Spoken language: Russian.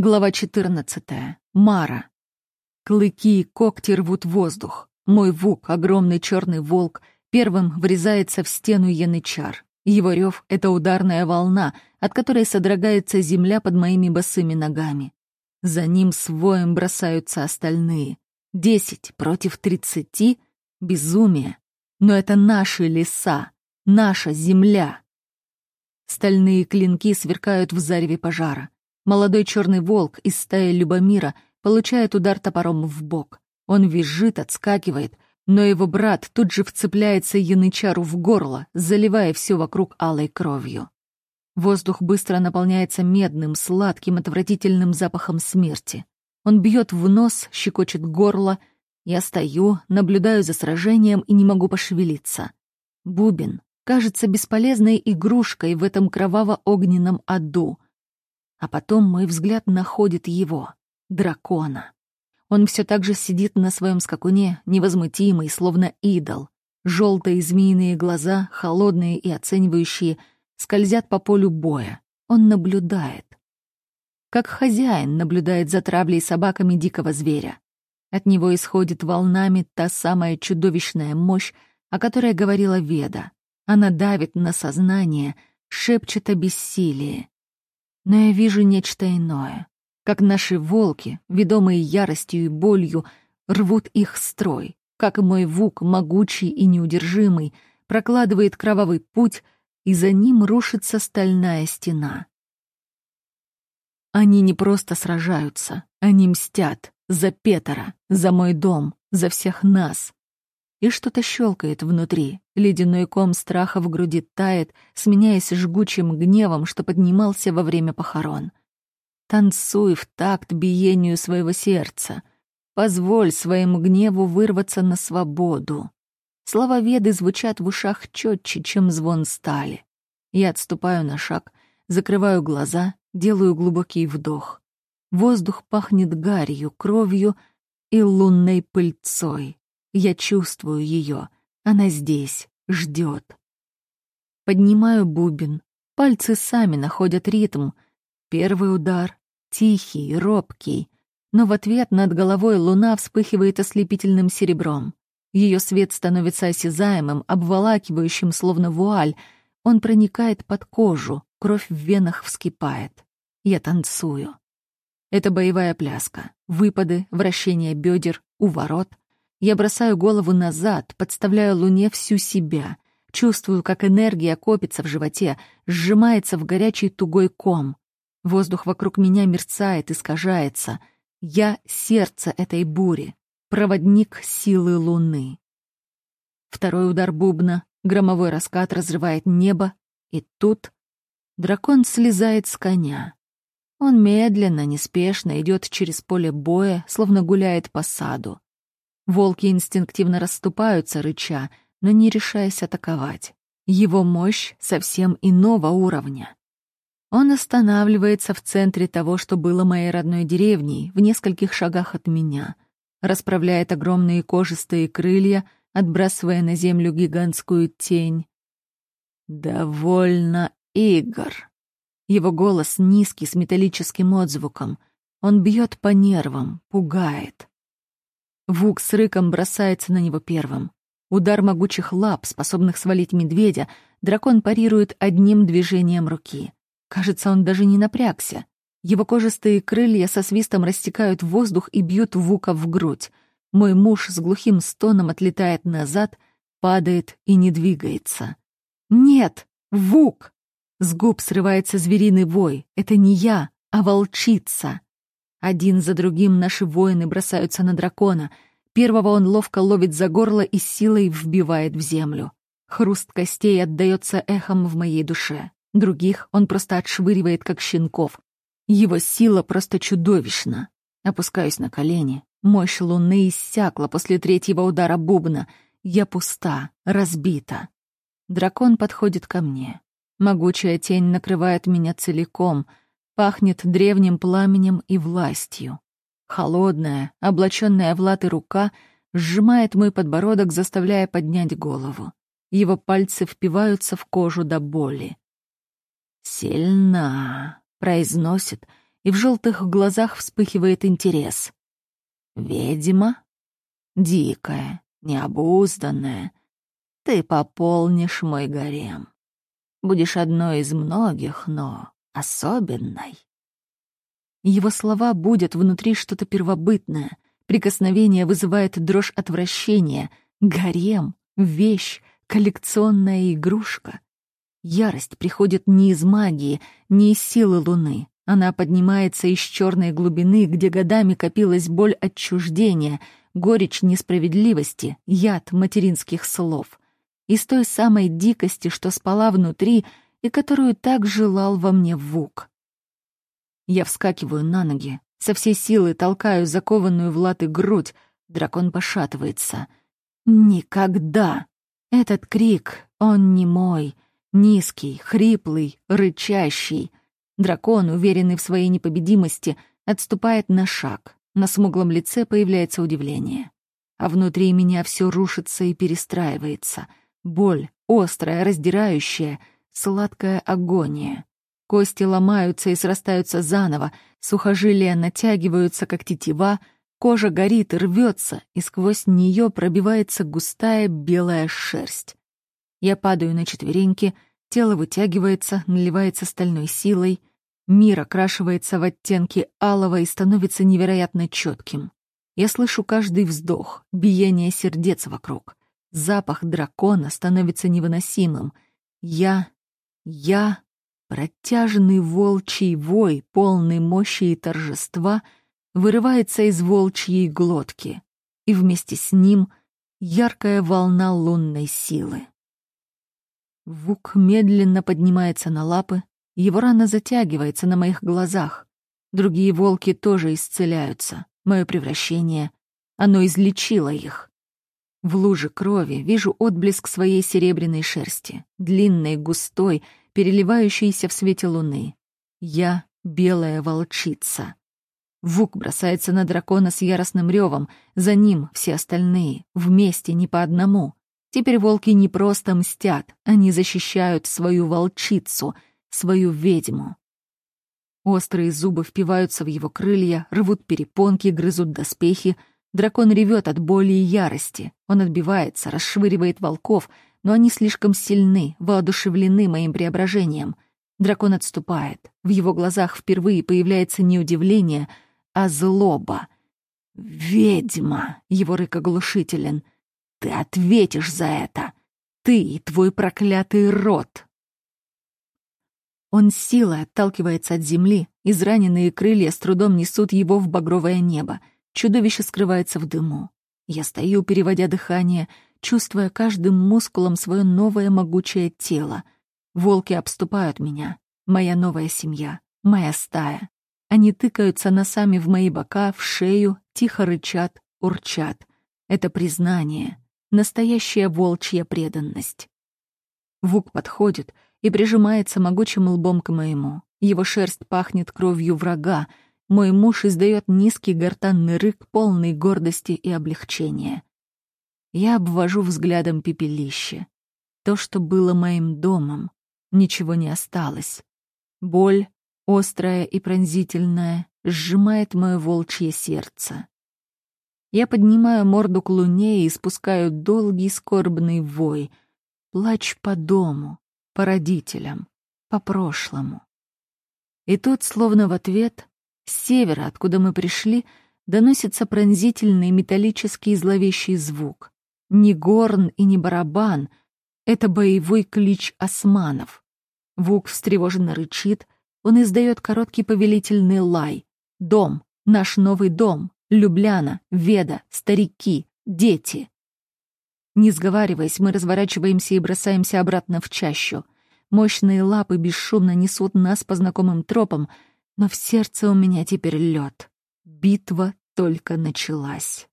Глава 14. Мара. Клыки и когти рвут воздух. Мой вук, огромный черный волк, первым врезается в стену янычар. Его рев — это ударная волна, от которой содрогается земля под моими босыми ногами. За ним с воем бросаются остальные. Десять против тридцати — безумие. Но это наши леса, наша земля. Стальные клинки сверкают в зареве пожара. Молодой черный волк из стаи Любомира получает удар топором в бок. Он визжит, отскакивает, но его брат тут же вцепляется янычару в горло, заливая все вокруг алой кровью. Воздух быстро наполняется медным, сладким, отвратительным запахом смерти. Он бьет в нос, щекочет горло. Я стою, наблюдаю за сражением и не могу пошевелиться. Бубен кажется бесполезной игрушкой в этом кроваво-огненном аду — а потом мой взгляд находит его, дракона. Он все так же сидит на своем скакуне, невозмутимый, словно идол. Желтые змеиные глаза, холодные и оценивающие, скользят по полю боя. Он наблюдает. Как хозяин наблюдает за травлей собаками дикого зверя. От него исходит волнами та самая чудовищная мощь, о которой говорила Веда. Она давит на сознание, шепчет о бессилии. Но я вижу нечто иное. Как наши волки, ведомые яростью и болью, рвут их строй. Как мой вук, могучий и неудержимый, прокладывает кровавый путь, и за ним рушится стальная стена. Они не просто сражаются, они мстят за Петера, за мой дом, за всех нас и что-то щелкает внутри. Ледяной ком страха в груди тает, сменяясь жгучим гневом, что поднимался во время похорон. Танцуй в такт биению своего сердца. Позволь своему гневу вырваться на свободу. Слова Веды звучат в ушах четче, чем звон стали. Я отступаю на шаг, закрываю глаза, делаю глубокий вдох. Воздух пахнет гарью, кровью и лунной пыльцой. Я чувствую ее. Она здесь, ждет. Поднимаю бубен. Пальцы сами находят ритм. Первый удар — тихий, робкий. Но в ответ над головой луна вспыхивает ослепительным серебром. Ее свет становится осязаемым, обволакивающим, словно вуаль. Он проникает под кожу, кровь в венах вскипает. Я танцую. Это боевая пляска. Выпады, вращение бедер, уворот — я бросаю голову назад, подставляю Луне всю себя. Чувствую, как энергия копится в животе, сжимается в горячий тугой ком. Воздух вокруг меня мерцает, искажается. Я — сердце этой бури, проводник силы Луны. Второй удар бубна, громовой раскат разрывает небо, и тут дракон слезает с коня. Он медленно, неспешно идет через поле боя, словно гуляет по саду. Волки инстинктивно расступаются, рыча, но не решаясь атаковать. Его мощь совсем иного уровня. Он останавливается в центре того, что было моей родной деревней, в нескольких шагах от меня, расправляет огромные кожистые крылья, отбрасывая на землю гигантскую тень. «Довольно, Игорь!» Его голос низкий, с металлическим отзвуком. Он бьет по нервам, пугает. Вук с рыком бросается на него первым. Удар могучих лап, способных свалить медведя, дракон парирует одним движением руки. Кажется, он даже не напрягся. Его кожистые крылья со свистом растекают воздух и бьют Вука в грудь. Мой муж с глухим стоном отлетает назад, падает и не двигается. «Нет! Вук!» С губ срывается звериный вой. Это не я, а волчица. Один за другим наши воины бросаются на дракона. Первого он ловко ловит за горло и силой вбивает в землю. Хруст костей отдаётся эхом в моей душе. Других он просто отшвыривает, как щенков. Его сила просто чудовищна. Опускаюсь на колени. Мощь луны иссякла после третьего удара бубна. Я пуста, разбита. Дракон подходит ко мне. Могучая тень накрывает меня целиком — Пахнет древним пламенем и властью. Холодная, облаченная в латы рука сжимает мой подбородок, заставляя поднять голову. Его пальцы впиваются в кожу до боли. «Сильна», — произносит, и в желтых глазах вспыхивает интерес. «Ведьма? Дикая, необузданная. Ты пополнишь мой гарем. Будешь одной из многих, но особенной». Его слова будут внутри что-то первобытное. Прикосновение вызывает дрожь отвращения. Гарем — вещь, коллекционная игрушка. Ярость приходит не из магии, не из силы луны. Она поднимается из черной глубины, где годами копилась боль отчуждения, горечь несправедливости, яд материнских слов. Из той самой дикости, что спала внутри и которую так желал во мне Вук. Я вскакиваю на ноги, со всей силы толкаю закованную в латы грудь, дракон пошатывается. «Никогда!» Этот крик, он не мой, низкий, хриплый, рычащий. Дракон, уверенный в своей непобедимости, отступает на шаг. На смуглом лице появляется удивление. А внутри меня все рушится и перестраивается. Боль, острая, раздирающая, сладкая агония. Кости ломаются и срастаются заново, сухожилия натягиваются, как тетива — Кожа горит и рвется, и сквозь нее пробивается густая белая шерсть. Я падаю на четвереньки, тело вытягивается, наливается стальной силой, мир окрашивается в оттенки алого и становится невероятно четким. Я слышу каждый вздох, биение сердец вокруг. Запах дракона становится невыносимым. Я... я... Протяжный волчий вой, полный мощи и торжества — вырывается из волчьей глотки, и вместе с ним яркая волна лунной силы. Вук медленно поднимается на лапы, его рана затягивается на моих глазах. Другие волки тоже исцеляются. Мое превращение, оно излечило их. В луже крови вижу отблеск своей серебряной шерсти, длинной, густой, переливающейся в свете луны. Я — белая волчица. Вук бросается на дракона с яростным ревом. За ним все остальные, вместе, не по одному. Теперь волки не просто мстят, они защищают свою волчицу, свою ведьму. Острые зубы впиваются в его крылья, рвут перепонки, грызут доспехи. Дракон ревет от боли и ярости. Он отбивается, расшвыривает волков, но они слишком сильны, воодушевлены моим преображением. Дракон отступает. В его глазах впервые появляется не удивление — а злоба. «Ведьма!» — его рык оглушителен. «Ты ответишь за это! Ты и твой проклятый род!» Он силой отталкивается от земли, израненные крылья с трудом несут его в багровое небо. Чудовище скрывается в дыму. Я стою, переводя дыхание, чувствуя каждым мускулом свое новое могучее тело. Волки обступают меня. Моя новая семья, моя стая. Они тыкаются носами в мои бока, в шею, тихо рычат, урчат. Это признание, настоящая волчья преданность. Вук подходит и прижимается могучим лбом к моему. Его шерсть пахнет кровью врага. Мой муж издает низкий гортанный рык, полный гордости и облегчения. Я обвожу взглядом пепелище. То, что было моим домом, ничего не осталось. Боль, острая и пронзительная, сжимает мое волчье сердце. Я поднимаю морду к луне и испускаю долгий скорбный вой. Плач по дому, по родителям, по прошлому. И тут, словно в ответ, с севера, откуда мы пришли, доносится пронзительный металлический зловещий звук. Не горн и не барабан — это боевой клич османов. Вук встревоженно рычит — он издает короткий повелительный лай. «Дом! Наш новый дом! Любляна! Веда! Старики! Дети!» Не сговариваясь, мы разворачиваемся и бросаемся обратно в чащу. Мощные лапы бесшумно несут нас по знакомым тропам, но в сердце у меня теперь лед. Битва только началась.